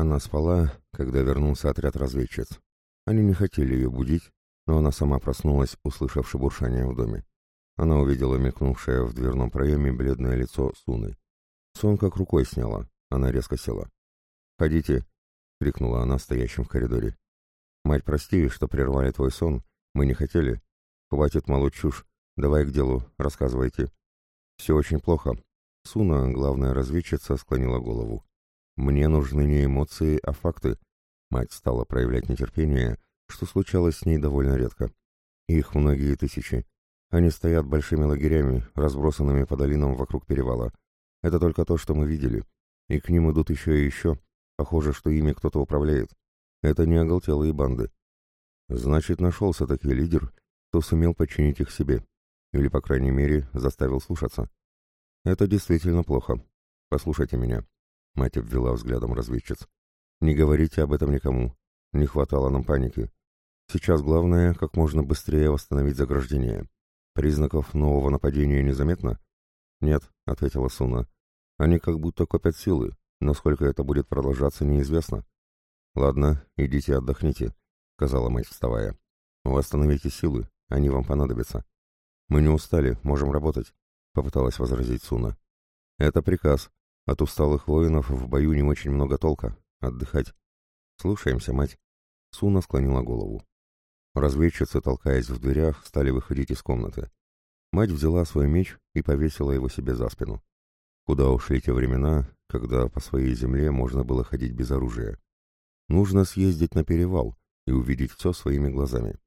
Она спала, когда вернулся отряд разведчиц. Они не хотели ее будить, но она сама проснулась, услышав шебуршание в доме. Она увидела мелькнувшее в дверном проеме бледное лицо Суны. Сон как рукой сняла, она резко села. «Ходите!» — крикнула она стоящим в коридоре. «Мать, прости, что прервали твой сон. Мы не хотели. Хватит молоть чушь. Давай к делу, рассказывайте». «Все очень плохо». Суна, главная разведчица, склонила голову. «Мне нужны не эмоции, а факты». Мать стала проявлять нетерпение, что случалось с ней довольно редко. Их многие тысячи. Они стоят большими лагерями, разбросанными по долинам вокруг перевала. Это только то, что мы видели. И к ним идут еще и еще. Похоже, что ими кто-то управляет. Это не оголтелые банды. Значит, нашелся таки лидер, кто сумел подчинить их себе. Или, по крайней мере, заставил слушаться. Это действительно плохо. Послушайте меня. Мать обвела взглядом разведчиц. Не говорите об этом никому. Не хватало нам паники. Сейчас главное, как можно быстрее восстановить заграждение. Признаков нового нападения незаметно? Нет, ответила Суна. Они как будто копят силы. Насколько это будет продолжаться, неизвестно. Ладно, идите отдохните, сказала мать, вставая. Восстановите силы, они вам понадобятся. Мы не устали, можем работать, попыталась возразить Суна. Это приказ. От усталых воинов в бою не очень много толка. Отдыхать. Слушаемся, мать. Суна склонила голову. Разведчицы, толкаясь в дверях, стали выходить из комнаты. Мать взяла свой меч и повесила его себе за спину. Куда ушли те времена, когда по своей земле можно было ходить без оружия? Нужно съездить на перевал и увидеть все своими глазами.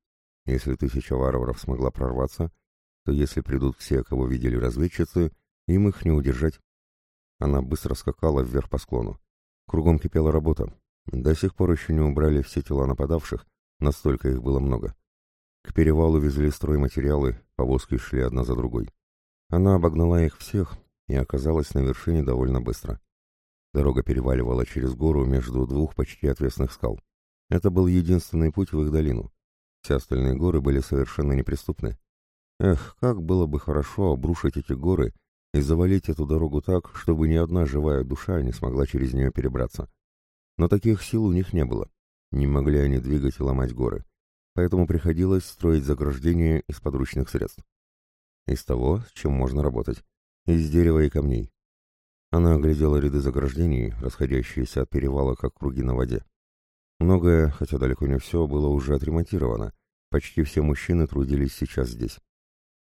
Если тысяча варваров смогла прорваться, то если придут все, кого видели разведчицы, им их не удержать. Она быстро скакала вверх по склону. Кругом кипела работа. До сих пор еще не убрали все тела нападавших, Настолько их было много. К перевалу везли стройматериалы, повозки шли одна за другой. Она обогнала их всех и оказалась на вершине довольно быстро. Дорога переваливала через гору между двух почти отвесных скал. Это был единственный путь в их долину. Все остальные горы были совершенно неприступны. Эх, как было бы хорошо обрушить эти горы и завалить эту дорогу так, чтобы ни одна живая душа не смогла через нее перебраться. Но таких сил у них не было. Не могли они двигать и ломать горы, поэтому приходилось строить заграждения из подручных средств. Из того, с чем можно работать. Из дерева и камней. Она оглядела ряды заграждений, расходящиеся от перевала, как круги на воде. Многое, хотя далеко не все, было уже отремонтировано. Почти все мужчины трудились сейчас здесь.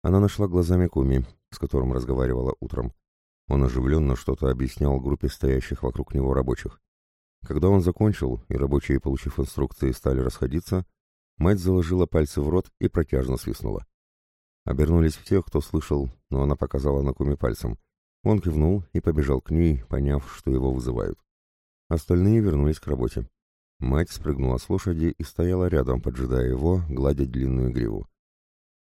Она нашла глазами Куми, с которым разговаривала утром. Он оживленно что-то объяснял группе стоящих вокруг него рабочих. Когда он закончил, и рабочие, получив инструкции, стали расходиться, мать заложила пальцы в рот и протяжно свистнула. Обернулись в тех, кто слышал, но она показала на куме пальцем. Он кивнул и побежал к ней, поняв, что его вызывают. Остальные вернулись к работе. Мать спрыгнула с лошади и стояла рядом, поджидая его, гладя длинную гриву.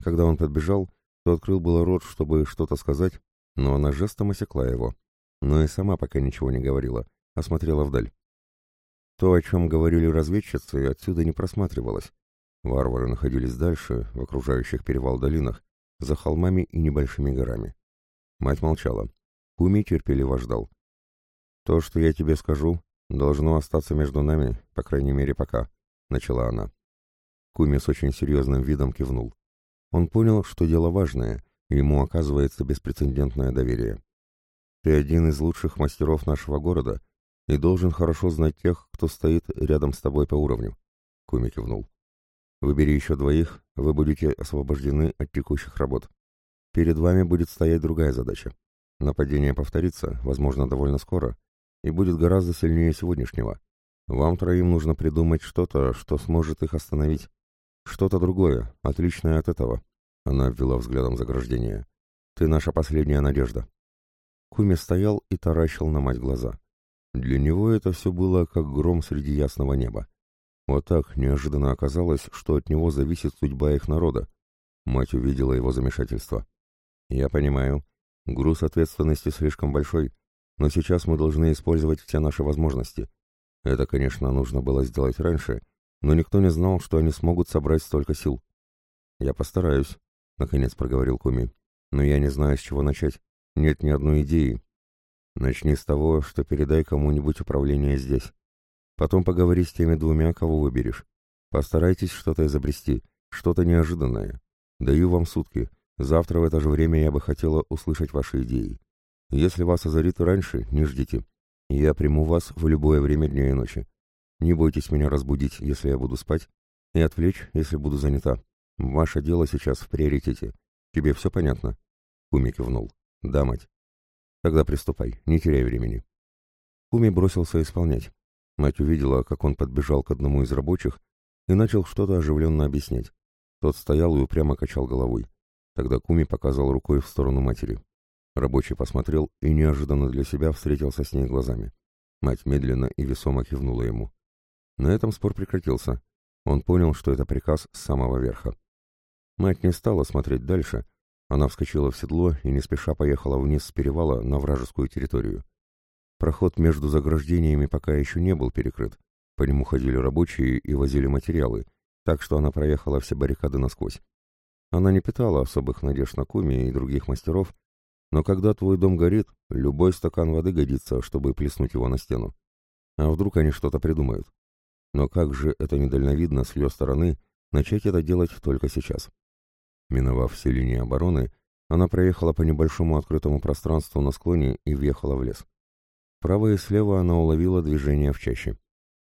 Когда он подбежал, то открыл было рот, чтобы что-то сказать, но она жестом осекла его. Но и сама пока ничего не говорила, а смотрела вдаль. То, о чем говорили разведчицы, отсюда не просматривалось. Варвары находились дальше, в окружающих перевал долинах, за холмами и небольшими горами. Мать молчала. Куми терпеливо ждал. «То, что я тебе скажу, должно остаться между нами, по крайней мере, пока», — начала она. Куми с очень серьезным видом кивнул. Он понял, что дело важное, и ему оказывается беспрецедентное доверие. «Ты один из лучших мастеров нашего города, и должен хорошо знать тех, кто стоит рядом с тобой по уровню. Куми кивнул. Выбери еще двоих, вы будете освобождены от текущих работ. Перед вами будет стоять другая задача. Нападение повторится, возможно, довольно скоро, и будет гораздо сильнее сегодняшнего. Вам троим нужно придумать что-то, что сможет их остановить. Что-то другое, отличное от этого. Она обвела взглядом заграждение. Ты наша последняя надежда. Куми стоял и таращил на мать глаза. Для него это все было как гром среди ясного неба. Вот так неожиданно оказалось, что от него зависит судьба их народа. Мать увидела его замешательство. «Я понимаю. Груз ответственности слишком большой, но сейчас мы должны использовать все наши возможности. Это, конечно, нужно было сделать раньше, но никто не знал, что они смогут собрать столько сил. «Я постараюсь», — наконец проговорил Куми. «Но я не знаю, с чего начать. Нет ни одной идеи, Начни с того, что передай кому-нибудь управление здесь. Потом поговори с теми двумя, кого выберешь. Постарайтесь что-то изобрести, что-то неожиданное. Даю вам сутки. Завтра в это же время я бы хотела услышать ваши идеи. Если вас озарит раньше, не ждите. Я приму вас в любое время дня и ночи. Не бойтесь меня разбудить, если я буду спать, и отвлечь, если буду занята. Ваше дело сейчас в приоритете. Тебе все понятно?» Куми кивнул. «Да, мать». «Тогда приступай, не теряй времени». Куми бросился исполнять. Мать увидела, как он подбежал к одному из рабочих и начал что-то оживленно объяснять. Тот стоял и упрямо качал головой. Тогда Куми показал рукой в сторону матери. Рабочий посмотрел и неожиданно для себя встретился с ней глазами. Мать медленно и весомо кивнула ему. На этом спор прекратился. Он понял, что это приказ с самого верха. Мать не стала смотреть дальше. Она вскочила в седло и не спеша поехала вниз с перевала на вражескую территорию. Проход между заграждениями пока еще не был перекрыт. По нему ходили рабочие и возили материалы, так что она проехала все баррикады насквозь. Она не питала особых надежд на Куми и других мастеров, но когда твой дом горит, любой стакан воды годится, чтобы плеснуть его на стену. А вдруг они что-то придумают? Но как же это недальновидно с ее стороны начать это делать только сейчас? Миновав все линии обороны, она проехала по небольшому открытому пространству на склоне и въехала в лес. Справа и слева она уловила движение в чаще.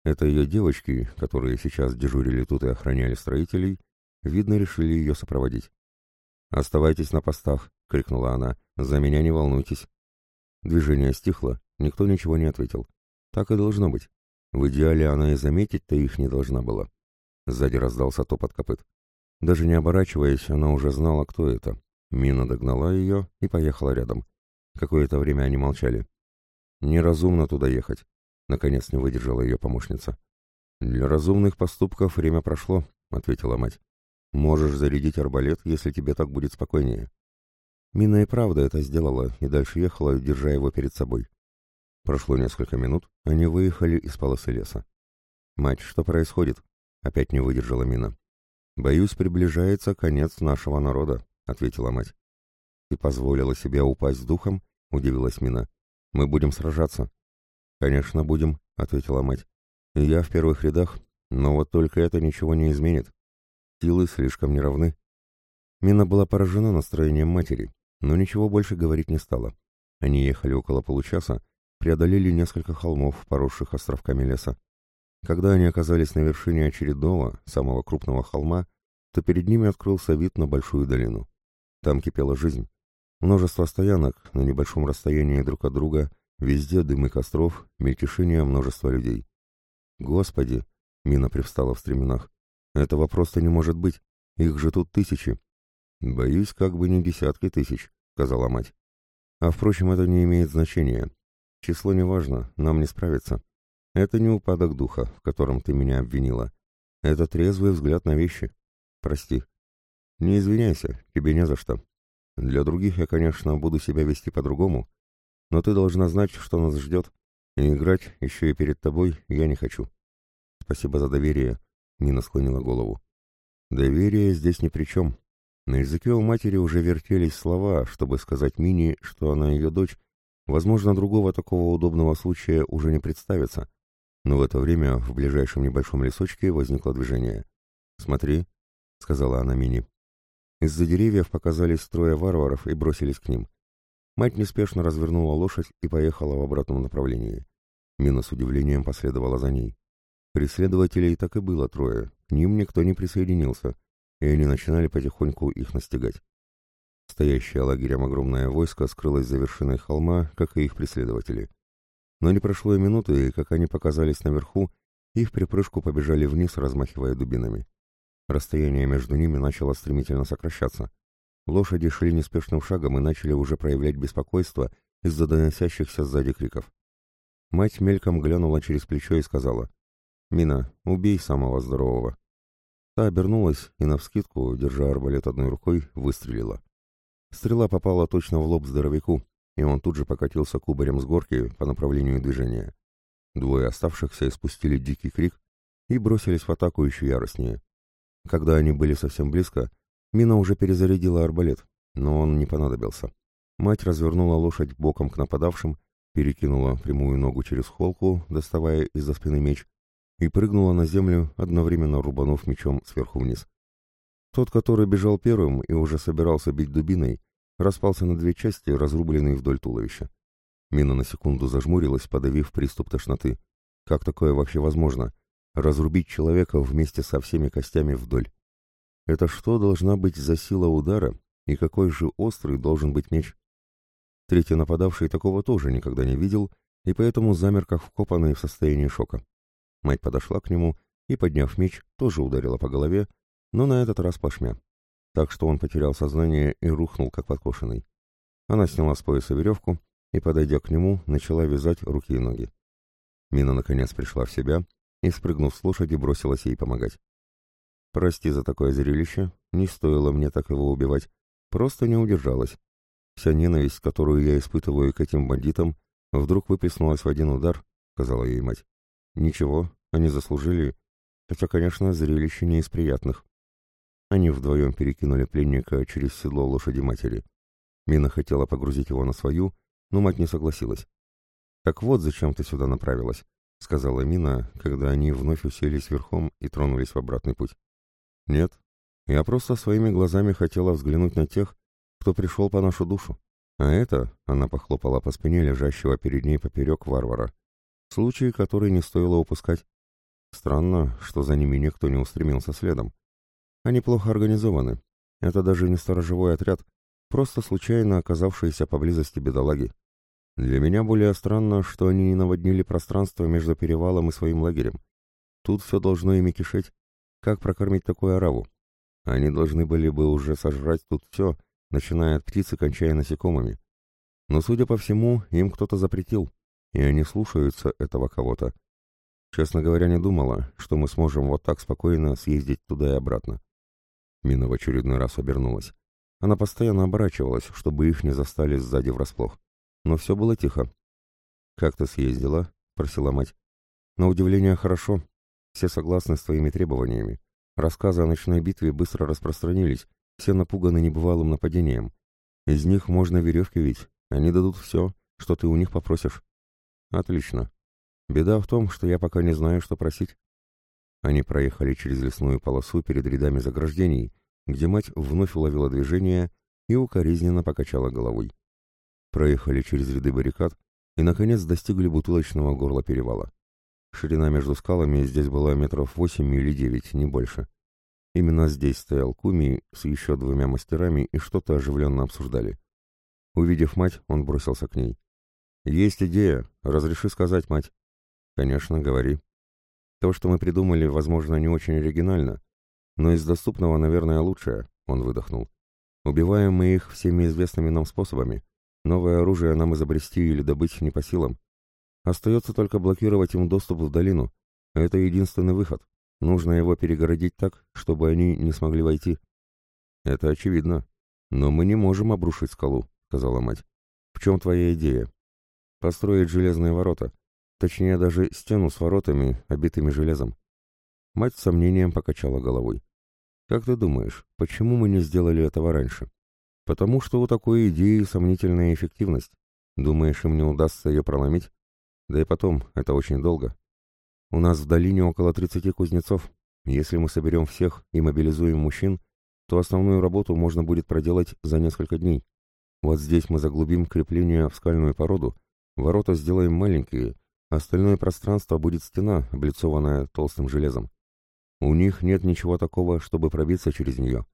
Это ее девочки, которые сейчас дежурили тут и охраняли строителей, видно, решили ее сопроводить. «Оставайтесь на постах», — крикнула она. «За меня не волнуйтесь». Движение стихло, никто ничего не ответил. Так и должно быть. В идеале она и заметить-то их не должна была. Сзади раздался топот копыт. Даже не оборачиваясь, она уже знала, кто это. Мина догнала ее и поехала рядом. Какое-то время они молчали. «Неразумно туда ехать», — наконец не выдержала ее помощница. «Для разумных поступков время прошло», — ответила мать. Можешь зарядить арбалет, если тебе так будет спокойнее. Мина и правда это сделала и дальше ехала, держа его перед собой. Прошло несколько минут, они выехали из полосы леса. «Мать, что происходит?» — опять не выдержала Мина. «Боюсь, приближается конец нашего народа», — ответила мать. «Ты позволила себе упасть духом?» — удивилась Мина. «Мы будем сражаться». «Конечно, будем», — ответила мать. «Я в первых рядах, но вот только это ничего не изменит. Силы слишком неравны. Мина была поражена настроением матери, но ничего больше говорить не стала. Они ехали около получаса, преодолели несколько холмов, поросших островками леса. Когда они оказались на вершине очередного, самого крупного холма, то перед ними открылся вид на большую долину. Там кипела жизнь. Множество стоянок на небольшом расстоянии друг от друга, везде дымы костров, мельтешение множества людей. «Господи!» — Мина привстала в стременах. Этого просто не может быть. Их же тут тысячи. Боюсь, как бы не десятки тысяч, сказала мать. А впрочем, это не имеет значения. Число не важно, нам не справиться. Это не упадок духа, в котором ты меня обвинила. Это трезвый взгляд на вещи. Прости. Не извиняйся, тебе не за что. Для других я, конечно, буду себя вести по-другому, но ты должна знать, что нас ждет, и играть еще и перед тобой я не хочу. Спасибо за доверие, Нина склонила голову. Доверие здесь ни при чем. На языке у матери уже вертелись слова, чтобы сказать Мине, что она ее дочь. Возможно, другого такого удобного случая уже не представится. Но в это время в ближайшем небольшом лесочке возникло движение. «Смотри», — сказала она Мине. Из-за деревьев показались трое варваров и бросились к ним. Мать неспешно развернула лошадь и поехала в обратном направлении. Мина с удивлением последовала за ней. Преследователей так и было трое, к ним никто не присоединился, и они начинали потихоньку их настигать. Стоящее лагерем огромное войско скрылось за вершиной холма, как и их преследователи. Но не прошло и минуты, как они показались наверху, и в припрыжку побежали вниз, размахивая дубинами. Расстояние между ними начало стремительно сокращаться. Лошади шли неспешным шагом и начали уже проявлять беспокойство из-за доносящихся сзади криков. Мать мельком глянула через плечо и сказала, «Мина, убей самого здорового». Та обернулась и, навскидку, держа арбалет одной рукой, выстрелила. Стрела попала точно в лоб здоровяку, и он тут же покатился кубарем с горки по направлению движения. Двое оставшихся испустили дикий крик и бросились в атаку еще яростнее. Когда они были совсем близко, Мина уже перезарядила арбалет, но он не понадобился. Мать развернула лошадь боком к нападавшим, перекинула прямую ногу через холку, доставая из-за спины меч, и прыгнула на землю, одновременно рубанув мечом сверху вниз. Тот, который бежал первым и уже собирался бить дубиной, распался на две части, разрубленный вдоль туловища. Мина на секунду зажмурилась, подавив приступ тошноты. Как такое вообще возможно? Разрубить человека вместе со всеми костями вдоль. Это что должна быть за сила удара, и какой же острый должен быть меч? Третий нападавший такого тоже никогда не видел, и поэтому замер как вкопанный в состоянии шока. Мать подошла к нему и, подняв меч, тоже ударила по голове, но на этот раз плашмя. Так что он потерял сознание и рухнул, как подкошенный. Она сняла с пояса веревку и, подойдя к нему, начала вязать руки и ноги. Мина наконец пришла в себя и, спрыгнув с лошади, бросилась ей помогать. «Прости за такое зрелище, не стоило мне так его убивать, просто не удержалась. Вся ненависть, которую я испытываю к этим бандитам, вдруг выплеснулась в один удар», — сказала ей мать. «Ничего, они заслужили, хотя, конечно, зрелище не из приятных». Они вдвоем перекинули пленника через седло лошади матери. Мина хотела погрузить его на свою, но мать не согласилась. «Так вот, зачем ты сюда направилась», — сказала Мина, когда они вновь уселись верхом и тронулись в обратный путь. «Нет, я просто своими глазами хотела взглянуть на тех, кто пришел по нашу душу. А это, — она похлопала по спине лежащего перед ней поперек варвара, — случай, который не стоило упускать. Странно, что за ними никто не устремился следом. Они плохо организованы. Это даже не сторожевой отряд, просто случайно оказавшиеся поблизости бедолаги. Для меня более странно, что они не наводнили пространство между перевалом и своим лагерем. Тут все должно ими кишеть. Как прокормить такую ораву? Они должны были бы уже сожрать тут все, начиная от птиц и кончая насекомыми. Но, судя по всему, им кто-то запретил, и они слушаются этого кого-то. Честно говоря, не думала, что мы сможем вот так спокойно съездить туда и обратно. Мина в очередной раз обернулась. Она постоянно оборачивалась, чтобы их не застали сзади врасплох. Но все было тихо. «Как ты съездила?» — просила мать. «На удивление хорошо. Все согласны с твоими требованиями. Рассказы о ночной битве быстро распространились, все напуганы небывалым нападением. Из них можно веревки видеть. Они дадут все, что ты у них попросишь». «Отлично. Беда в том, что я пока не знаю, что просить. Они проехали через лесную полосу перед рядами заграждений, где мать вновь уловила движение и укоризненно покачала головой. Проехали через ряды баррикад и, наконец, достигли бутылочного горла перевала. Ширина между скалами здесь была метров восемь или девять, не больше. Именно здесь стоял Куми с еще двумя мастерами и что-то оживленно обсуждали. Увидев мать, он бросился к ней. «Есть идея. Разреши сказать, мать». «Конечно, говори». То, что мы придумали, возможно, не очень оригинально, но из доступного, наверное, лучшее, — он выдохнул. Убиваем мы их всеми известными нам способами. Новое оружие нам изобрести или добыть не по силам. Остается только блокировать им доступ в долину. Это единственный выход. Нужно его перегородить так, чтобы они не смогли войти. Это очевидно. Но мы не можем обрушить скалу, — сказала мать. В чем твоя идея? Построить железные ворота. Точнее, даже стену с воротами, обитыми железом. Мать с сомнением покачала головой. «Как ты думаешь, почему мы не сделали этого раньше?» «Потому что у такой идеи сомнительная эффективность. Думаешь, им не удастся ее проломить? Да и потом, это очень долго. У нас в долине около 30 кузнецов. Если мы соберем всех и мобилизуем мужчин, то основную работу можно будет проделать за несколько дней. Вот здесь мы заглубим крепление в скальную породу, ворота сделаем маленькие, Остальное пространство будет стена, облицованная толстым железом. У них нет ничего такого, чтобы пробиться через нее.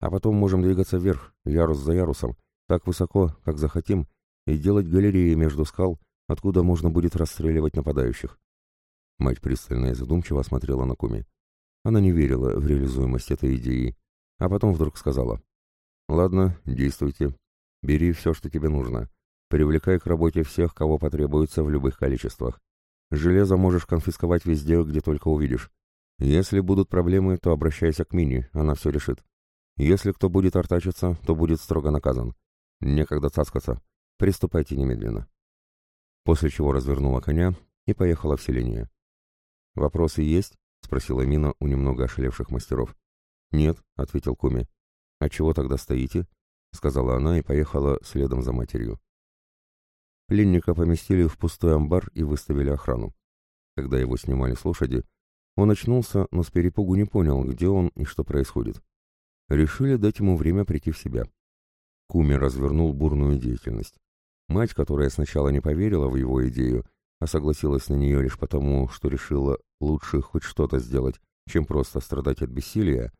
А потом можем двигаться вверх, ярус за ярусом, так высоко, как захотим, и делать галереи между скал, откуда можно будет расстреливать нападающих. Мать пристально и задумчиво смотрела на Куми. Она не верила в реализуемость этой идеи, а потом вдруг сказала. «Ладно, действуйте. Бери все, что тебе нужно. Привлекай к работе всех, кого потребуется в любых количествах. Железо можешь конфисковать везде, где только увидишь. Если будут проблемы, то обращайся к Мини, она все решит. Если кто будет артачиться, то будет строго наказан. Некогда цаскаться. Приступайте немедленно. После чего развернула коня и поехала в селение. «Вопросы есть?» — спросила Мина у немного ошалевших мастеров. «Нет», — ответил Куми. «А чего тогда стоите?» — сказала она и поехала следом за матерью. Пленника поместили в пустой амбар и выставили охрану. Когда его снимали с лошади, Он очнулся, но с перепугу не понял, где он и что происходит. Решили дать ему время прийти в себя. Куми развернул бурную деятельность. Мать, которая сначала не поверила в его идею, а согласилась на нее лишь потому, что решила лучше хоть что-то сделать, чем просто страдать от бессилия,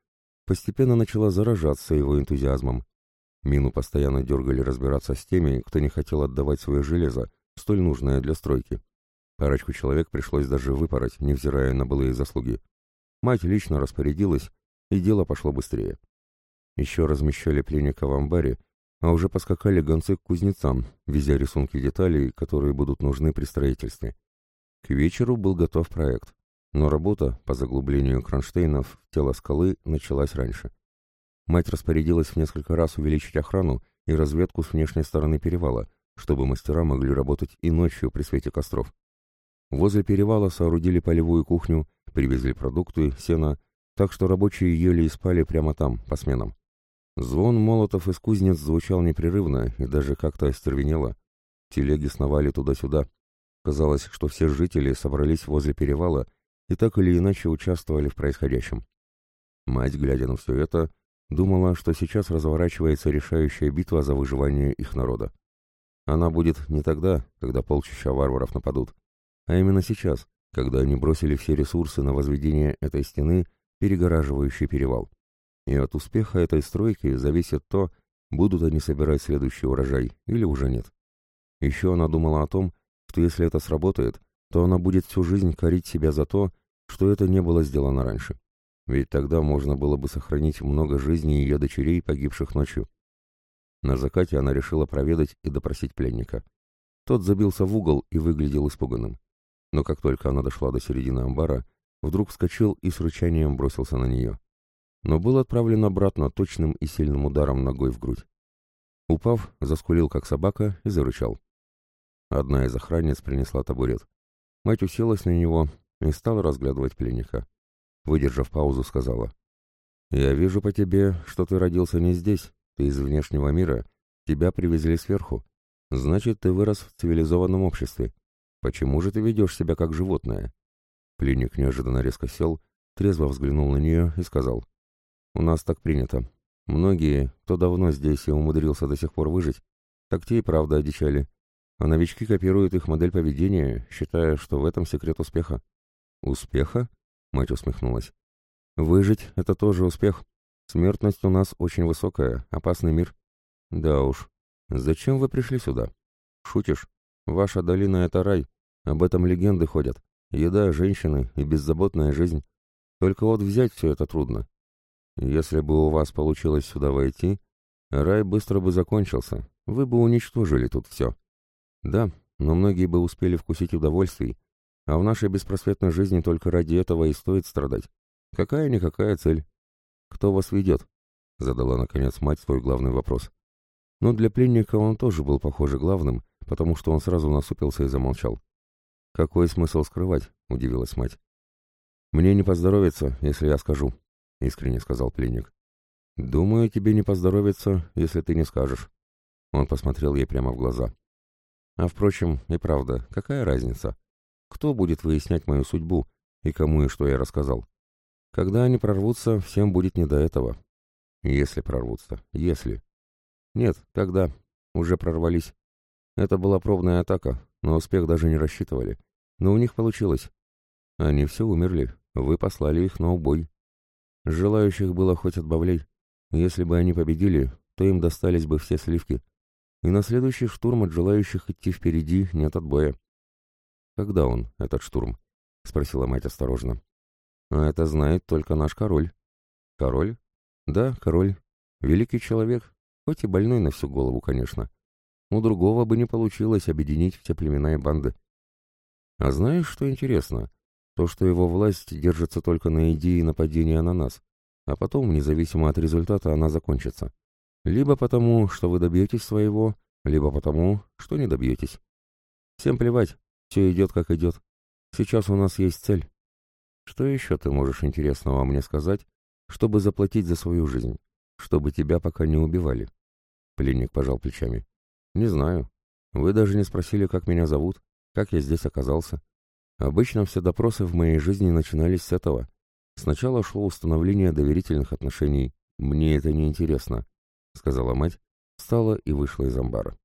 постепенно начала заражаться его энтузиазмом. Мину постоянно дергали разбираться с теми, кто не хотел отдавать свое железо, столь нужное для стройки. Парочку человек пришлось даже выпороть, невзирая на былые заслуги. Мать лично распорядилась, и дело пошло быстрее. Еще размещали пленника в амбаре, а уже поскакали гонцы к кузнецам, везя рисунки деталей, которые будут нужны при строительстве. К вечеру был готов проект, но работа по заглублению кронштейнов в тело скалы началась раньше. Мать распорядилась в несколько раз увеличить охрану и разведку с внешней стороны перевала, чтобы мастера могли работать и ночью при свете костров. Возле перевала соорудили полевую кухню, привезли продукты, сено, так что рабочие ели и спали прямо там, по сменам. Звон молотов из кузнец звучал непрерывно и даже как-то остервенело. Телеги сновали туда-сюда. Казалось, что все жители собрались возле перевала и так или иначе участвовали в происходящем. Мать, глядя на все это, думала, что сейчас разворачивается решающая битва за выживание их народа. Она будет не тогда, когда полчища варваров нападут, а именно сейчас, когда они бросили все ресурсы на возведение этой стены, перегораживающей перевал. И от успеха этой стройки зависит то, будут они собирать следующий урожай или уже нет. Еще она думала о том, что если это сработает, то она будет всю жизнь корить себя за то, что это не было сделано раньше. Ведь тогда можно было бы сохранить много жизней ее дочерей, погибших ночью. На закате она решила проведать и допросить пленника. Тот забился в угол и выглядел испуганным. Но как только она дошла до середины амбара, вдруг вскочил и с рычанием бросился на нее но был отправлен обратно точным и сильным ударом ногой в грудь. Упав, заскулил как собака и зарычал. Одна из охранниц принесла табурет. Мать уселась на него и стала разглядывать пленника. Выдержав паузу, сказала. «Я вижу по тебе, что ты родился не здесь, ты из внешнего мира, тебя привезли сверху. Значит, ты вырос в цивилизованном обществе. Почему же ты ведешь себя как животное?» Пленник неожиданно резко сел, трезво взглянул на нее и сказал. У нас так принято. Многие, кто давно здесь и умудрился до сих пор выжить, так те и правда одичали. А новички копируют их модель поведения, считая, что в этом секрет успеха. Успеха? Мать усмехнулась. Выжить — это тоже успех. Смертность у нас очень высокая, опасный мир. Да уж. Зачем вы пришли сюда? Шутишь? Ваша долина — это рай. Об этом легенды ходят. Еда, женщины и беззаботная жизнь. Только вот взять все это трудно. Если бы у вас получилось сюда войти, рай быстро бы закончился, вы бы уничтожили тут все. Да, но многие бы успели вкусить удовольствий, а в нашей беспросветной жизни только ради этого и стоит страдать. Какая-никакая цель. Кто вас ведет? Задала, наконец, мать свой главный вопрос. Но для пленника он тоже был, похоже, главным, потому что он сразу насупился и замолчал. «Какой смысл скрывать?» — удивилась мать. «Мне не поздоровится, если я скажу», — искренне сказал пленник. «Думаю, тебе не поздоровится, если ты не скажешь». Он посмотрел ей прямо в глаза. «А впрочем, и правда, какая разница? Кто будет выяснять мою судьбу и кому и что я рассказал? Когда они прорвутся, всем будет не до этого. Если прорвутся, если. Нет, когда. Уже прорвались. Это была пробная атака, но успех даже не рассчитывали. Но у них получилось. Они все умерли, вы послали их на убой. Желающих было хоть отбавляй. Если бы они победили, то им достались бы все сливки. И на следующий штурм от желающих идти впереди нет отбоя. «Когда он, этот штурм?» — спросила мать осторожно. «А это знает только наш король». «Король?» «Да, король. Великий человек, хоть и больной на всю голову, конечно. У другого бы не получилось объединить все племена и банды. А знаешь, что интересно? То, что его власть держится только на идее нападения на нас, а потом, независимо от результата, она закончится. Либо потому, что вы добьетесь своего, либо потому, что не добьетесь. Всем плевать, все идет как идет. Сейчас у нас есть цель. Что еще ты можешь интересного мне сказать, чтобы заплатить за свою жизнь, чтобы тебя пока не убивали? Пленник пожал плечами. Не знаю. Вы даже не спросили, как меня зовут, как я здесь оказался. Обычно все допросы в моей жизни начинались с этого. Сначала шло установление доверительных отношений. Мне это не интересно, сказала мать, встала и вышла из амбара.